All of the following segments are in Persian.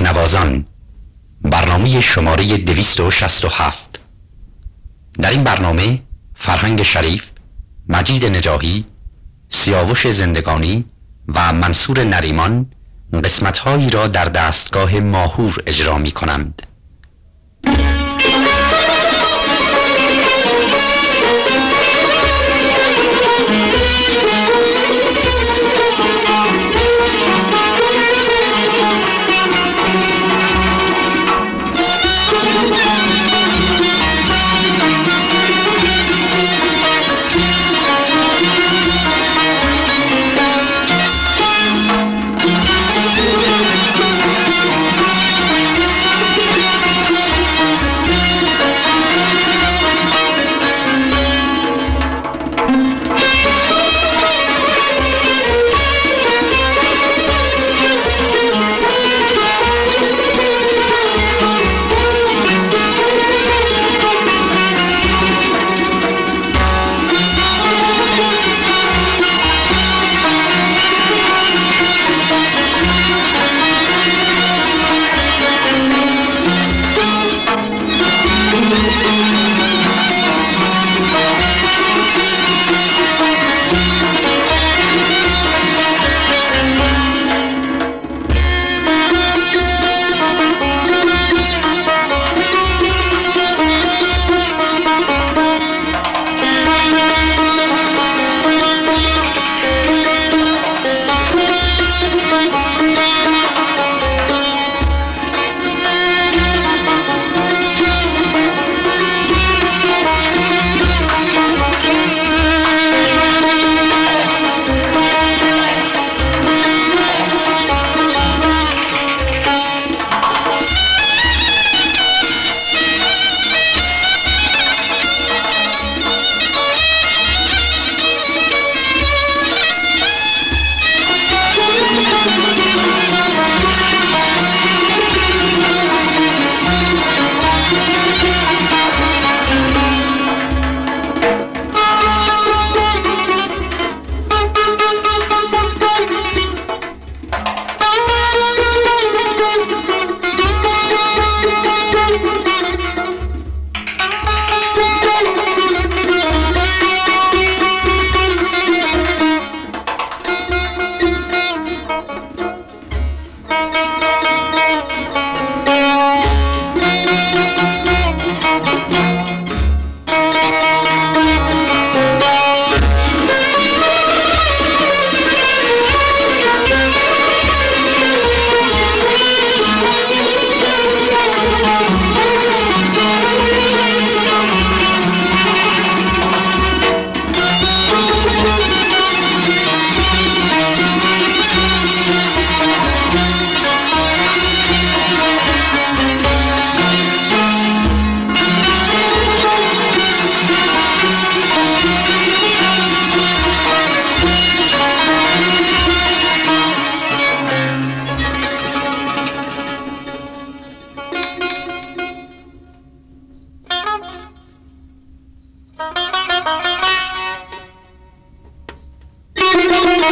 تکنوازان. برنامه شماره 267 در این برنامه فرهنگ شریف مجید نجاهی سیاوش زندگانی و منصور نریمان قسمتهایی را در دستگاه ماهور اجرا می کنند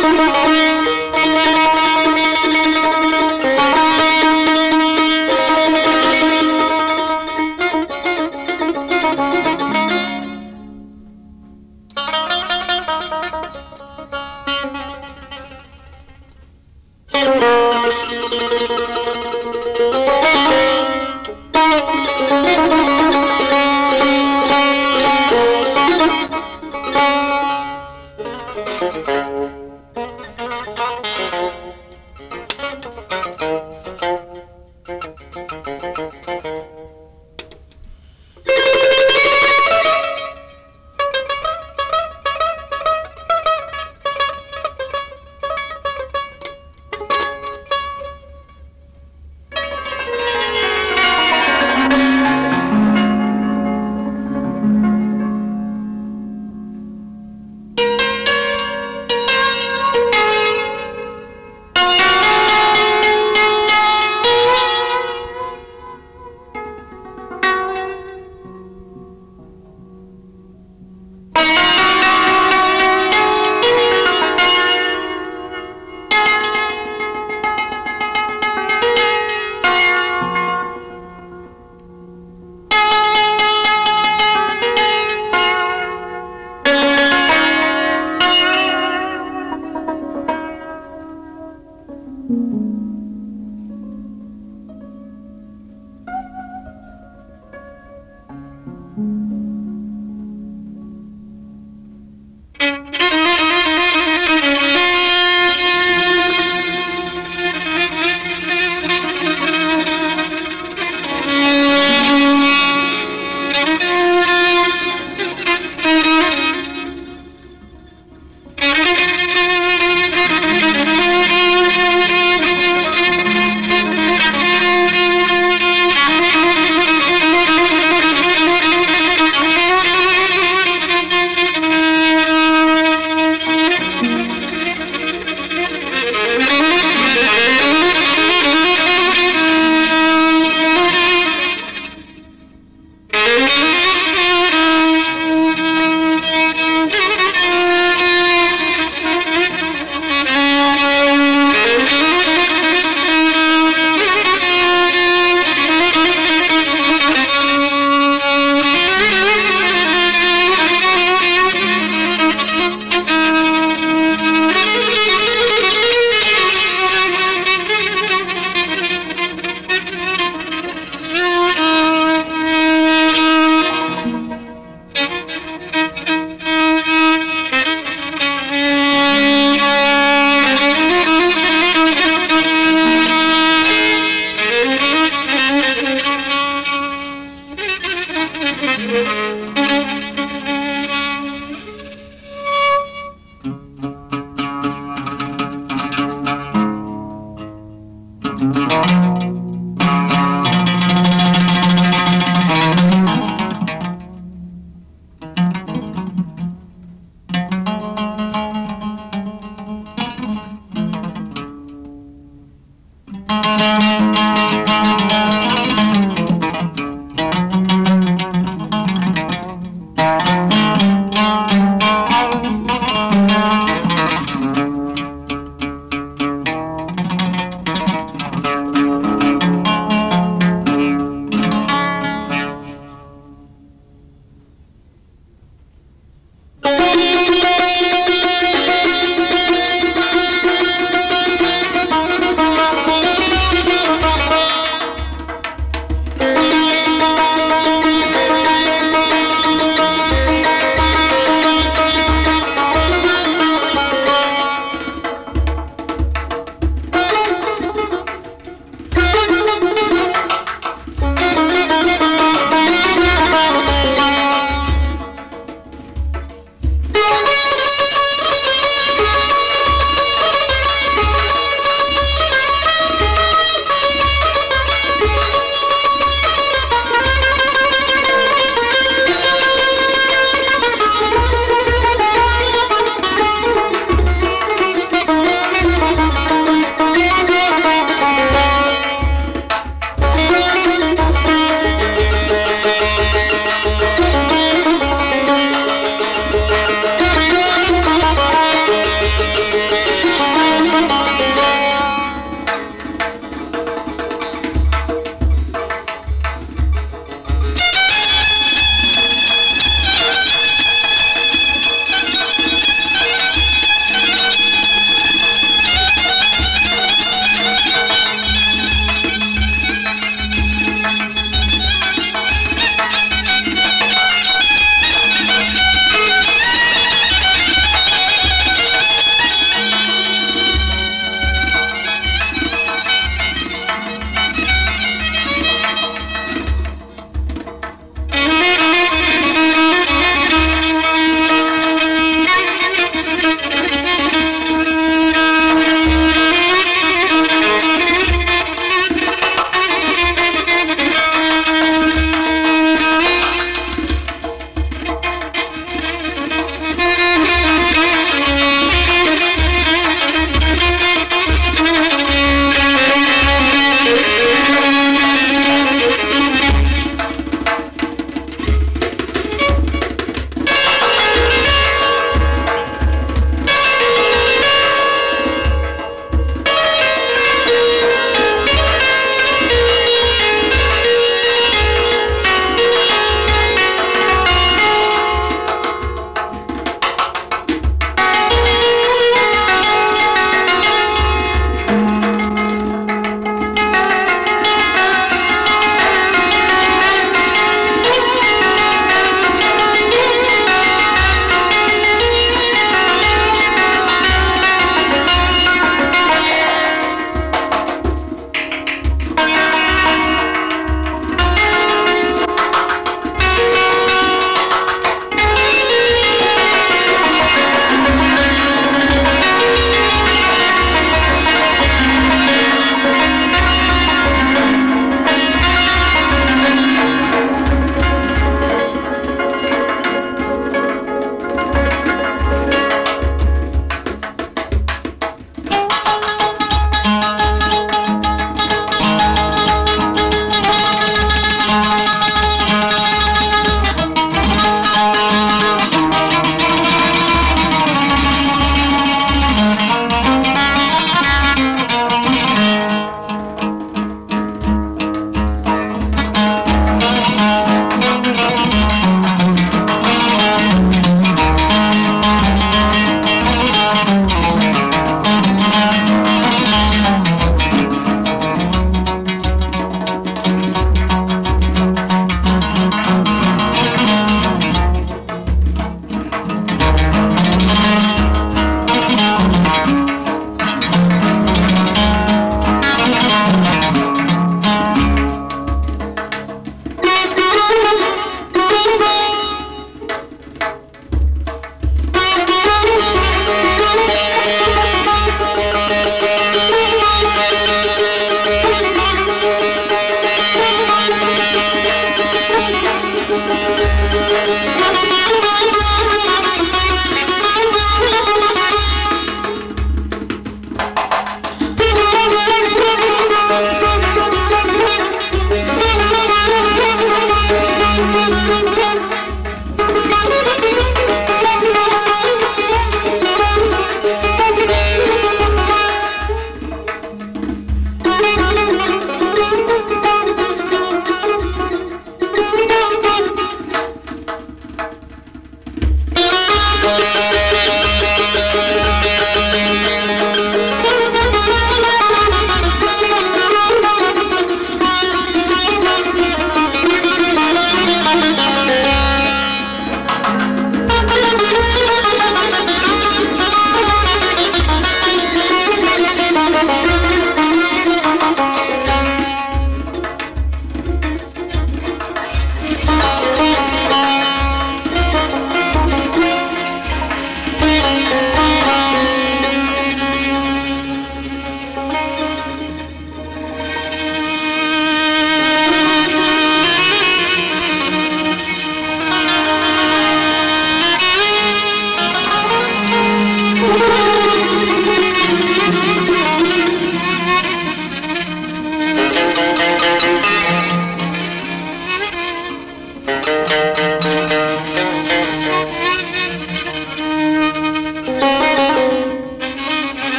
Música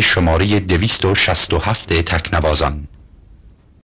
شماره 267 تکنوازان.